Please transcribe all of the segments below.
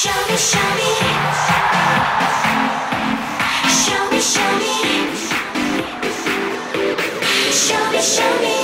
show me.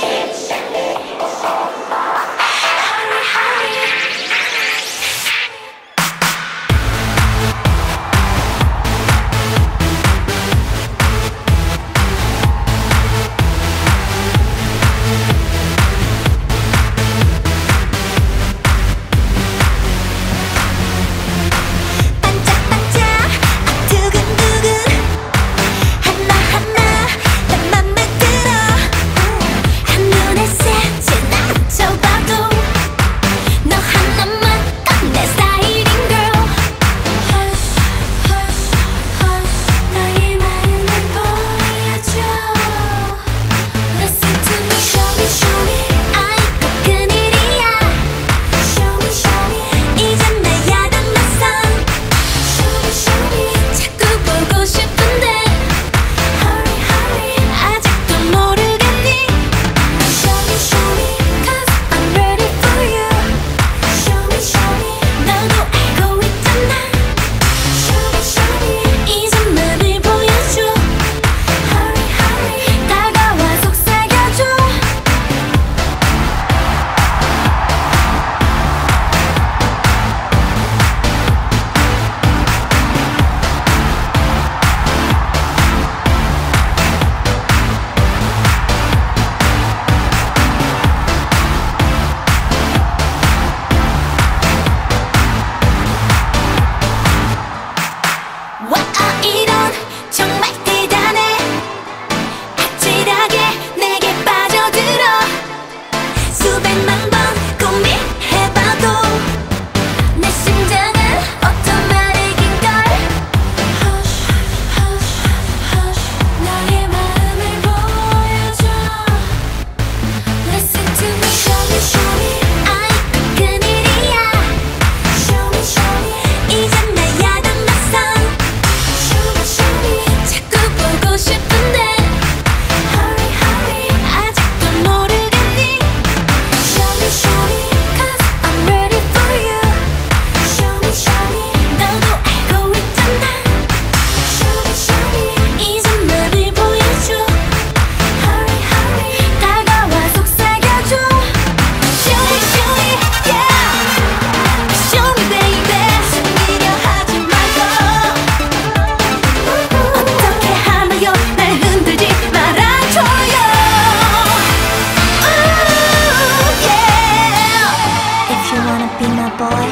boy,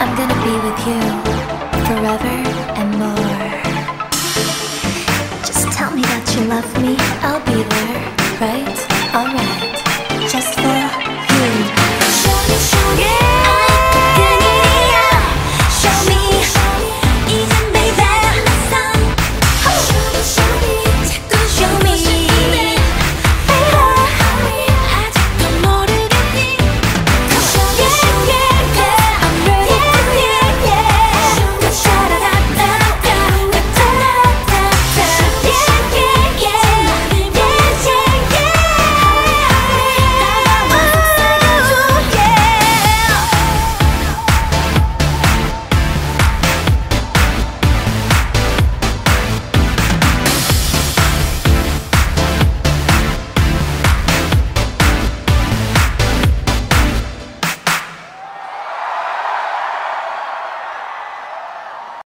I'm gonna be with you forever and more. Just tell me that you love me, I'll be there, right?